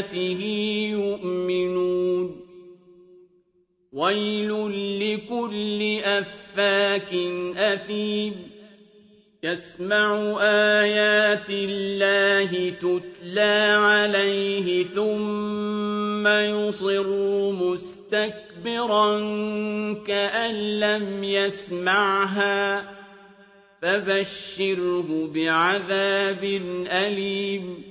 وآياته يؤمنون. ويل لكل أفاك أثيم. يسمع آيات الله تتلى عليه ثم يصر مستكبرا كأن لم يسمعها. فبشره بعذاب أليم.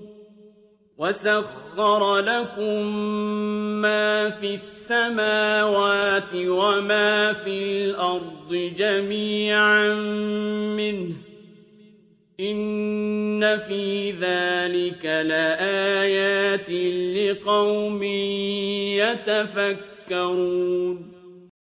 وسخر لكم ما في السماوات وما في الأرض جميعا منه إن في ذلك لآيات لقوم يتفكرون